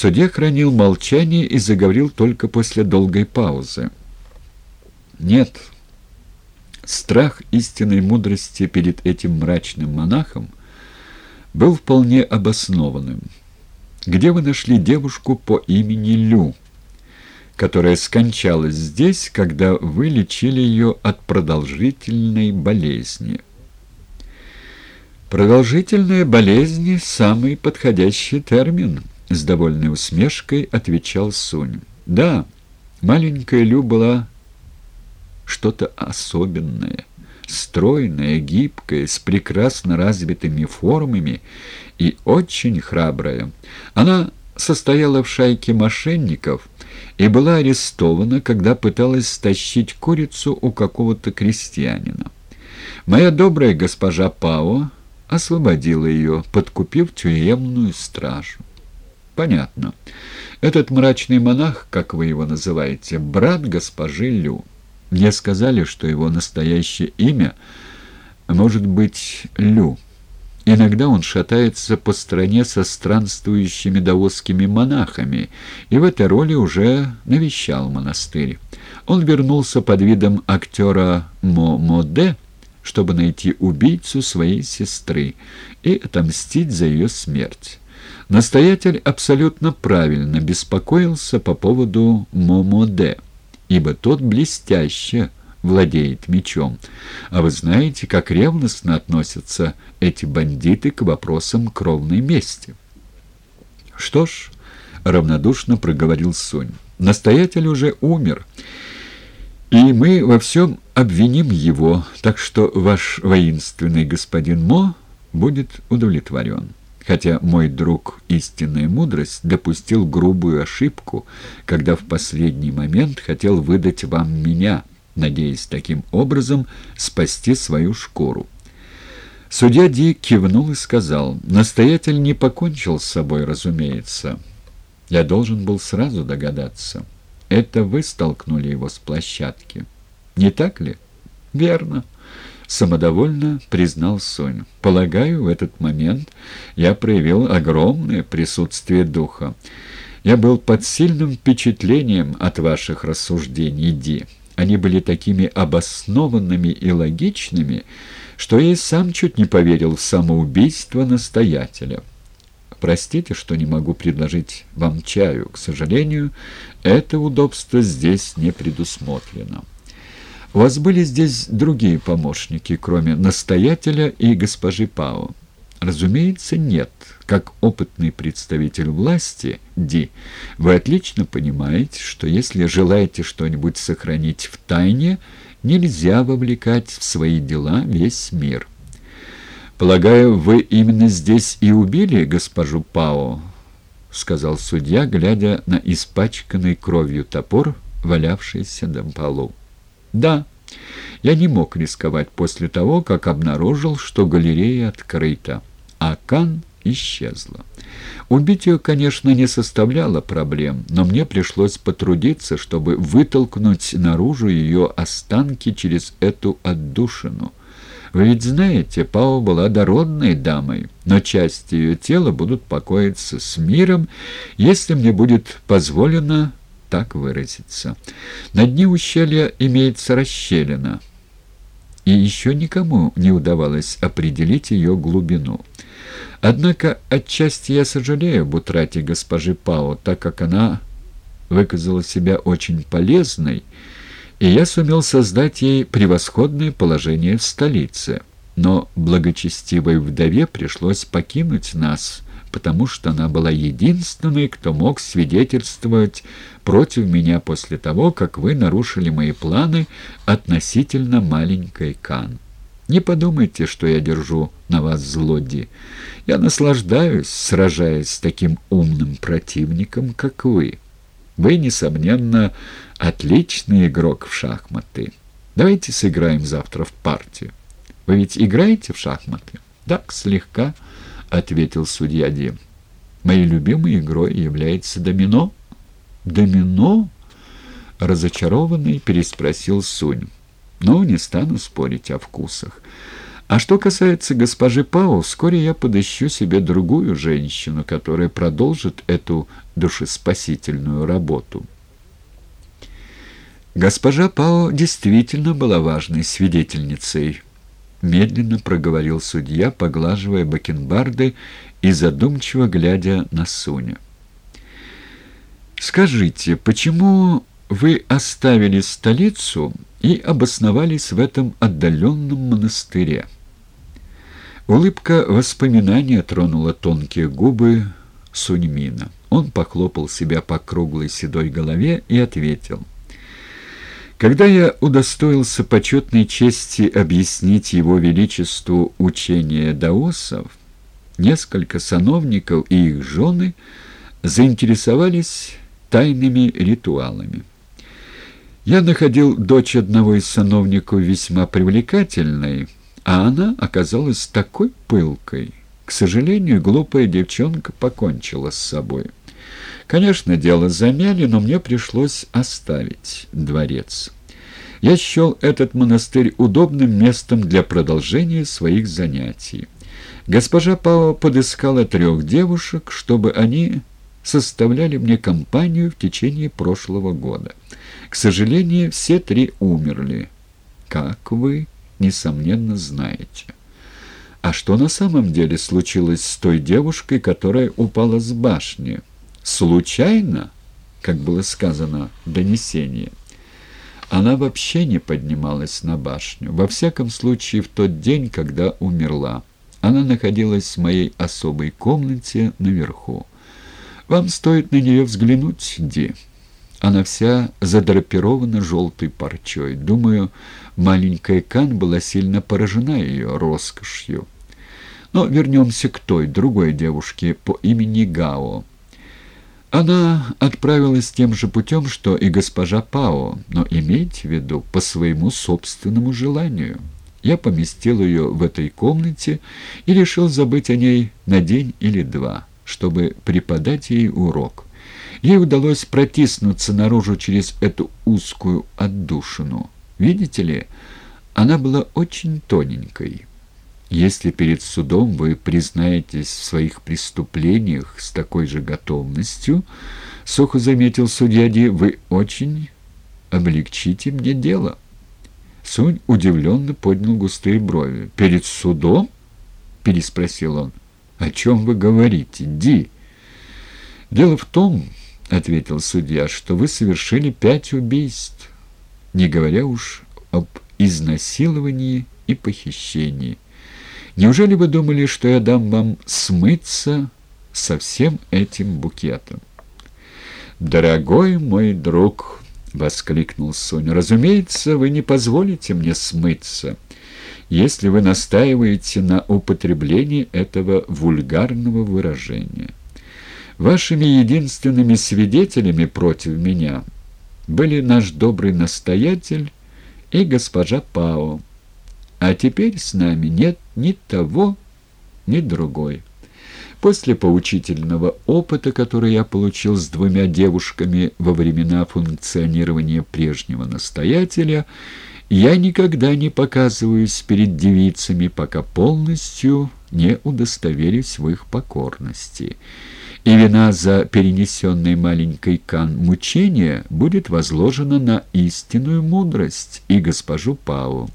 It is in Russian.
Судья хранил молчание и заговорил только после долгой паузы. «Нет, страх истинной мудрости перед этим мрачным монахом был вполне обоснованным. Где вы нашли девушку по имени Лю?» которая скончалась здесь, когда вы лечили ее от продолжительной болезни. «Продолжительная болезнь — самый подходящий термин», — с довольной усмешкой отвечал Сунь. «Да, маленькая Лю была что-то особенное, стройная, гибкая, с прекрасно развитыми формами и очень храбрая. Она состояла в шайке мошенников и была арестована, когда пыталась стащить курицу у какого-то крестьянина. Моя добрая госпожа Пао освободила ее, подкупив тюремную стражу. Понятно. Этот мрачный монах, как вы его называете, брат госпожи Лю. Мне сказали, что его настоящее имя может быть Лю. Иногда он шатается по стране со странствующими даосскими монахами, и в этой роли уже навещал монастырь. Он вернулся под видом актера Мо-Моде, чтобы найти убийцу своей сестры и отомстить за ее смерть. Настоятель абсолютно правильно беспокоился по поводу Мо-Моде, ибо тот блестяще владеет мечом. А вы знаете, как ревностно относятся эти бандиты к вопросам кровной мести. Что ж, равнодушно проговорил Сонь. Настоятель уже умер, и мы во всем обвиним его, так что ваш воинственный господин Мо будет удовлетворен. Хотя мой друг истинная мудрость допустил грубую ошибку, когда в последний момент хотел выдать вам меня — надеясь таким образом спасти свою шкуру. Судья Ди кивнул и сказал, «Настоятель не покончил с собой, разумеется. Я должен был сразу догадаться. Это вы столкнули его с площадки. Не так ли?» «Верно», — самодовольно признал Сонь. «Полагаю, в этот момент я проявил огромное присутствие духа. Я был под сильным впечатлением от ваших рассуждений, Ди». Они были такими обоснованными и логичными, что я и сам чуть не поверил в самоубийство настоятеля. Простите, что не могу предложить вам чаю. К сожалению, это удобство здесь не предусмотрено. У вас были здесь другие помощники, кроме настоятеля и госпожи Пао? Разумеется, нет. Как опытный представитель власти, Ди, вы отлично понимаете, что если желаете что-нибудь сохранить в тайне, нельзя вовлекать в свои дела весь мир. «Полагаю, вы именно здесь и убили госпожу Пао?» — сказал судья, глядя на испачканный кровью топор, валявшийся на полу. «Да, я не мог рисковать после того, как обнаружил, что галерея открыта, а Кан исчезла. Убить ее, конечно, не составляло проблем, но мне пришлось потрудиться, чтобы вытолкнуть наружу ее останки через эту отдушину. Вы ведь знаете, Пао была дородной дамой, но части ее тела будут покоиться с миром, если мне будет позволено так выразиться. На дне ущелья имеется расщелина, и еще никому не удавалось определить ее глубину. Однако отчасти я сожалею об утрате госпожи Пао, так как она выказала себя очень полезной, и я сумел создать ей превосходное положение в столице. Но благочестивой вдове пришлось покинуть нас, потому что она была единственной, кто мог свидетельствовать против меня после того, как вы нарушили мои планы относительно маленькой Кан. Не подумайте, что я держу на вас злоди. Я наслаждаюсь, сражаясь с таким умным противником, как вы. Вы, несомненно, отличный игрок в шахматы. Давайте сыграем завтра в партию. Вы ведь играете в шахматы? Так, слегка, — ответил судья Ди. Моей любимой игрой является домино. Домино? Разочарованный переспросил Сунь. Ну, не стану спорить о вкусах. А что касается госпожи Пау, вскоре я подыщу себе другую женщину, которая продолжит эту душеспасительную работу». Госпожа Пао действительно была важной свидетельницей. Медленно проговорил судья, поглаживая бакенбарды и задумчиво глядя на Суню. «Скажите, почему вы оставили столицу и обосновались в этом отдаленном монастыре?» Улыбка воспоминания тронула тонкие губы Суньмина. Он похлопал себя по круглой седой голове и ответил — когда я удостоился почетной чести объяснить его величеству учение даосов, несколько сановников и их жены заинтересовались тайными ритуалами. Я находил дочь одного из сановников весьма привлекательной, а она оказалась такой пылкой. К сожалению, глупая девчонка покончила с собой. Конечно, дело замяли, но мне пришлось оставить дворец. Я счел этот монастырь удобным местом для продолжения своих занятий. Госпожа Пава подыскала трех девушек, чтобы они составляли мне компанию в течение прошлого года. К сожалению, все три умерли, как вы, несомненно, знаете. А что на самом деле случилось с той девушкой, которая упала с башни? Случайно, как было сказано в донесении. Она вообще не поднималась на башню. Во всяком случае, в тот день, когда умерла. Она находилась в моей особой комнате наверху. Вам стоит на нее взглянуть, Ди. Она вся задрапирована желтой парчой. Думаю, маленькая Кан была сильно поражена ее роскошью. Но вернемся к той, другой девушке по имени Гао. Она отправилась тем же путем, что и госпожа Пао, но имейте в виду по своему собственному желанию. Я поместил ее в этой комнате и решил забыть о ней на день или два, чтобы преподать ей урок. Ей удалось протиснуться наружу через эту узкую отдушину. Видите ли, она была очень тоненькой. Если перед судом вы признаетесь в своих преступлениях с такой же готовностью, — сухо заметил судья Ди, — вы очень облегчите мне дело. Сунь удивленно поднял густые брови. «Перед судом?» — переспросил он. «О чем вы говорите, Ди?» «Дело в том, — ответил судья, — что вы совершили пять убийств, не говоря уж об изнасиловании и похищении». Неужели вы думали, что я дам вам смыться со всем этим букетом? «Дорогой мой друг!» — воскликнул Соня. «Разумеется, вы не позволите мне смыться, если вы настаиваете на употреблении этого вульгарного выражения. Вашими единственными свидетелями против меня были наш добрый настоятель и госпожа Пао, а теперь с нами нет ни того, ни другой. После поучительного опыта, который я получил с двумя девушками во времена функционирования прежнего настоятеля, я никогда не показываюсь перед девицами, пока полностью не удостоверюсь в их покорности. И вина за перенесенной маленькой Кан мучения будет возложена на истинную мудрость и госпожу Пау.